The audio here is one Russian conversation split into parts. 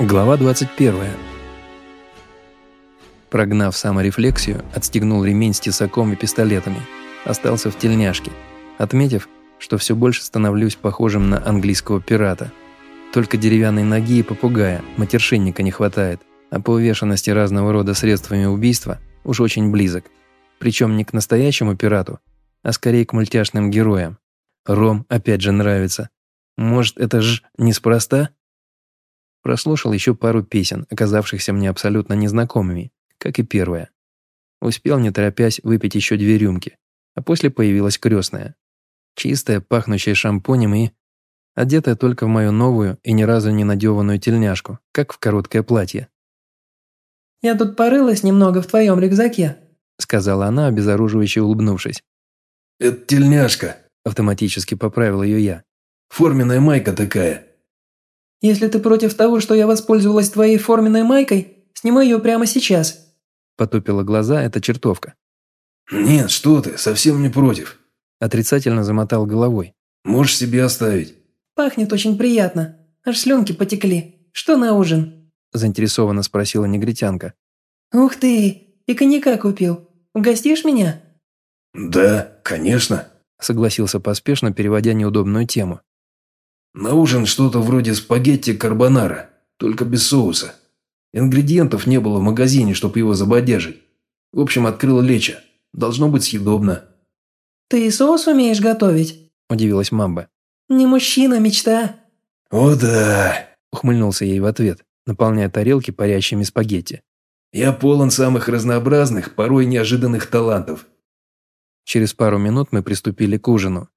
Глава 21. Прогнав саморефлексию, отстегнул ремень с тесаком и пистолетами. Остался в тельняшке, отметив, что все больше становлюсь похожим на английского пирата. Только деревянной ноги и попугая, матершинника не хватает, а по увешанности разного рода средствами убийства уж очень близок. Причем не к настоящему пирату, а скорее к мультяшным героям. Ром опять же нравится. Может, это ж неспроста? Прослушал еще пару песен, оказавшихся мне абсолютно незнакомыми, как и первая. Успел, не торопясь, выпить еще две рюмки, а после появилась крестная. Чистая, пахнущая шампунем и... Одетая только в мою новую и ни разу не надеванную тельняшку, как в короткое платье. «Я тут порылась немного в твоем рюкзаке», сказала она, обезоруживающе улыбнувшись. «Это тельняшка», автоматически поправил ее я. «Форменная майка такая». Если ты против того, что я воспользовалась твоей форменной майкой, снимай ее прямо сейчас». Потупила глаза эта чертовка. «Нет, что ты, совсем не против». Отрицательно замотал головой. «Можешь себе оставить». «Пахнет очень приятно. Аж слюнки потекли. Что на ужин?» Заинтересованно спросила негритянка. «Ух ты, и коньяка купил. Угостишь меня?» «Да, конечно», согласился поспешно, переводя неудобную тему. На ужин что-то вроде спагетти карбонара, только без соуса. Ингредиентов не было в магазине, чтобы его забодяжить. В общем, открыл леча. Должно быть съедобно. «Ты соус умеешь готовить?» – удивилась Мамба. «Не мужчина, мечта». «О да!» – ухмыльнулся ей в ответ, наполняя тарелки парящими спагетти. «Я полон самых разнообразных, порой неожиданных талантов». Через пару минут мы приступили к ужину.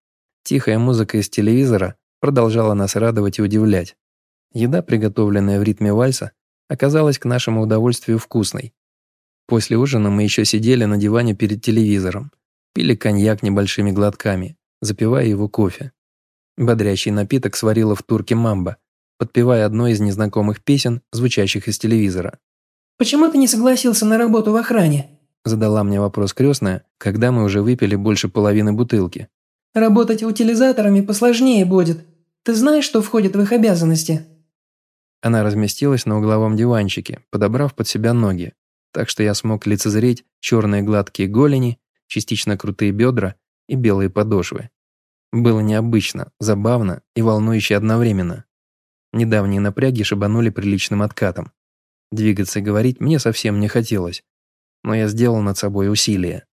Тихая музыка из телевизора продолжала нас радовать и удивлять. Еда, приготовленная в ритме вальса, оказалась к нашему удовольствию вкусной. После ужина мы еще сидели на диване перед телевизором, пили коньяк небольшими глотками, запивая его кофе. Бодрящий напиток сварила в турке мамба, подпевая одной из незнакомых песен, звучащих из телевизора. «Почему ты не согласился на работу в охране?» Задала мне вопрос крестная, когда мы уже выпили больше половины бутылки. «Работать утилизаторами посложнее будет. Ты знаешь, что входит в их обязанности?» Она разместилась на угловом диванчике, подобрав под себя ноги, так что я смог лицезреть черные гладкие голени, частично крутые бедра и белые подошвы. Было необычно, забавно и волнующе одновременно. Недавние напряги шибанули приличным откатом. Двигаться и говорить мне совсем не хотелось, но я сделал над собой усилие.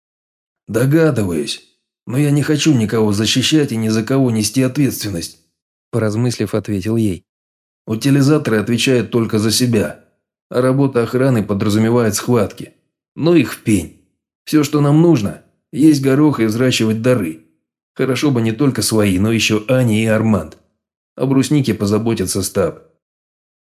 «Догадываюсь, но я не хочу никого защищать и ни за кого нести ответственность. Поразмыслив, ответил ей. Утилизаторы отвечают только за себя, а работа охраны подразумевает схватки. Ну их в пень. Все, что нам нужно, есть горох и взращивать дары. Хорошо бы не только свои, но еще Ани и Арманд. О бруснике позаботится стаб.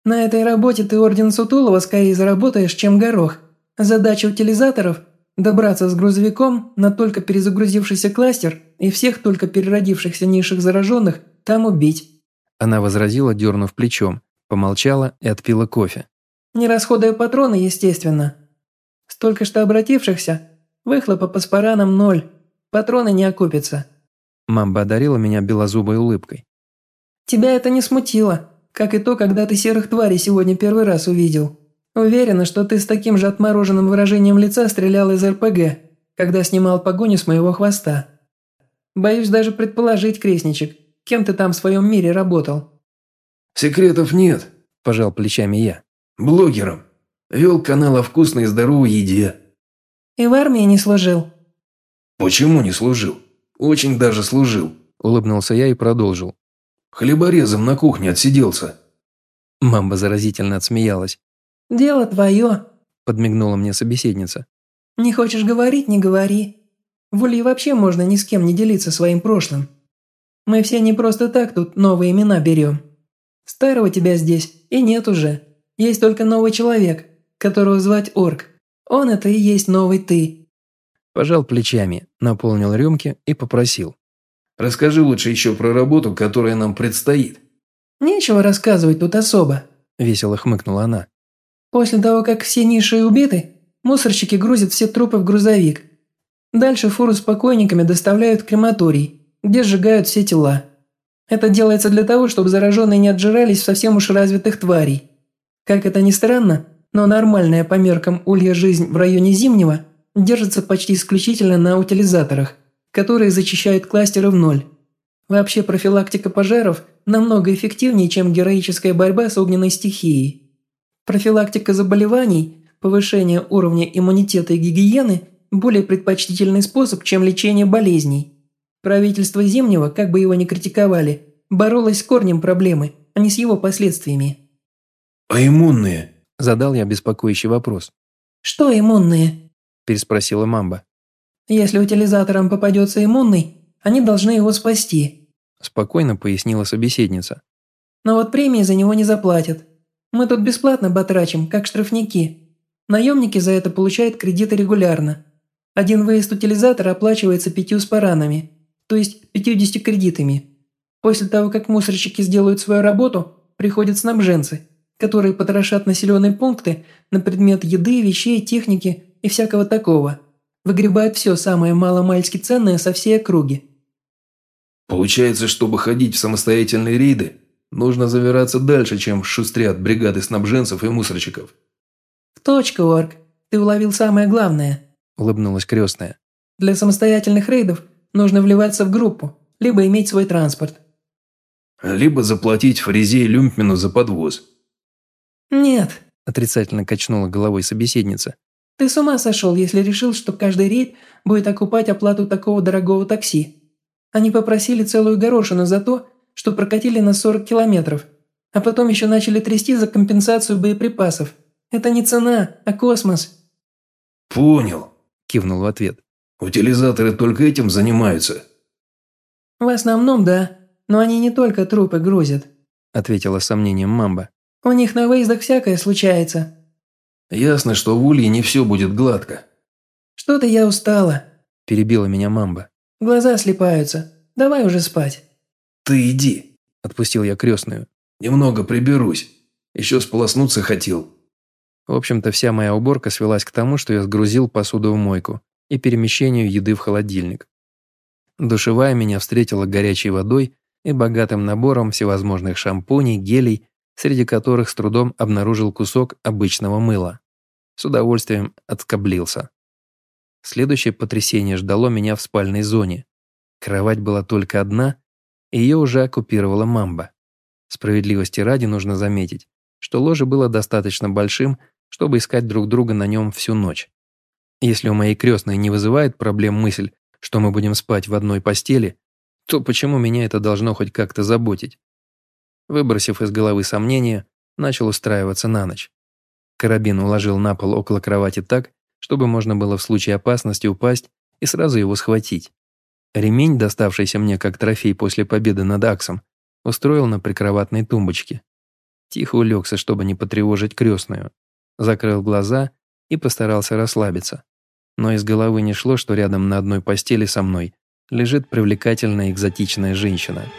На этой работе ты орден Сутулова скорее заработаешь, чем горох. Задача утилизаторов – добраться с грузовиком на только перезагрузившийся кластер и всех только переродившихся низших зараженных там убить». Она возразила, дернув плечом, помолчала и отпила кофе. «Не расходуя патроны, естественно. Столько что обратившихся, выхлопа по спаранам ноль, патроны не окупятся». Мамба одарила меня белозубой улыбкой. «Тебя это не смутило, как и то, когда ты серых тварей сегодня первый раз увидел. Уверена, что ты с таким же отмороженным выражением лица стрелял из РПГ, когда снимал погоню с моего хвоста. Боюсь даже предположить, крестничек, Кем ты там в своем мире работал?» «Секретов нет», – пожал плечами я. «Блогером. Вел канал о вкусной и здоровой еде». «И в армии не служил?» «Почему не служил? Очень даже служил», – улыбнулся я и продолжил. «Хлеборезом на кухне отсиделся». Мамба заразительно отсмеялась. «Дело твое», – подмигнула мне собеседница. «Не хочешь говорить – не говори. В Улье вообще можно ни с кем не делиться своим прошлым. Мы все не просто так тут новые имена берем. Старого тебя здесь и нет уже. Есть только новый человек, которого звать Орк. Он это и есть новый ты». Пожал плечами, наполнил рюмки и попросил. «Расскажи лучше еще про работу, которая нам предстоит». «Нечего рассказывать тут особо», – весело хмыкнула она. «После того, как все ниши убиты, мусорщики грузят все трупы в грузовик. Дальше фуру с покойниками доставляют в крематорий где сжигают все тела. Это делается для того, чтобы зараженные не отжирались в совсем уж развитых тварей. Как это ни странно, но нормальная по меркам улья жизнь в районе Зимнего держится почти исключительно на утилизаторах, которые зачищают кластеры в ноль. Вообще профилактика пожаров намного эффективнее, чем героическая борьба с огненной стихией. Профилактика заболеваний, повышение уровня иммунитета и гигиены – более предпочтительный способ, чем лечение болезней. Правительство Зимнего, как бы его ни критиковали, боролось с корнем проблемы, а не с его последствиями. «А иммунные?» – задал я беспокоящий вопрос. «Что иммунные?» – переспросила Мамба. «Если утилизаторам попадется иммунный, они должны его спасти», – спокойно пояснила собеседница. «Но вот премии за него не заплатят. Мы тут бесплатно батрачим, как штрафники. Наемники за это получают кредиты регулярно. Один выезд утилизатора оплачивается пятью спаранами, то есть 50 кредитами. После того, как мусорщики сделают свою работу, приходят снабженцы, которые потрошат населенные пункты на предмет еды, вещей, техники и всякого такого. Выгребают все самое маломальски ценное со всей округи. Получается, чтобы ходить в самостоятельные рейды, нужно завираться дальше, чем шустрят бригады снабженцев и мусорщиков. Точка, Орк. Ты уловил самое главное. – улыбнулась крестная. «Для самостоятельных рейдов нужно вливаться в группу, либо иметь свой транспорт». «Либо заплатить Фаризе Люмпмену за подвоз». «Нет», – отрицательно качнула головой собеседница. «Ты с ума сошел, если решил, что каждый рейд будет окупать оплату такого дорогого такси. Они попросили целую горошину за то, что прокатили на 40 километров, а потом еще начали трясти за компенсацию боеприпасов. Это не цена, а космос». «Понял», – кивнул в ответ. «Утилизаторы только этим занимаются». «В основном, да. Но они не только трупы грузят», – ответила сомнением Мамба. «У них на выездах всякое случается». «Ясно, что в Улье не все будет гладко». «Что-то я устала», – перебила меня Мамба. «Глаза слепаются. Давай уже спать». «Ты иди», – отпустил я крестную. «Немного приберусь. Еще сполоснуться хотел». В общем-то, вся моя уборка свелась к тому, что я сгрузил посуду в мойку и перемещению еды в холодильник. Душевая меня встретила горячей водой и богатым набором всевозможных шампуней, гелей, среди которых с трудом обнаружил кусок обычного мыла. С удовольствием отскоблился. Следующее потрясение ждало меня в спальной зоне. Кровать была только одна, и ее уже оккупировала мамба. Справедливости ради нужно заметить, что ложе было достаточно большим, чтобы искать друг друга на нем всю ночь. Если у моей крестной не вызывает проблем мысль, что мы будем спать в одной постели, то почему меня это должно хоть как-то заботить? Выбросив из головы сомнения, начал устраиваться на ночь. Карабин уложил на пол около кровати так, чтобы можно было в случае опасности упасть и сразу его схватить. Ремень, доставшийся мне как трофей после победы над Аксом, устроил на прикроватной тумбочке. Тихо улегся, чтобы не потревожить крестную закрыл глаза и постарался расслабиться. Но из головы не шло, что рядом на одной постели со мной лежит привлекательная экзотичная женщина –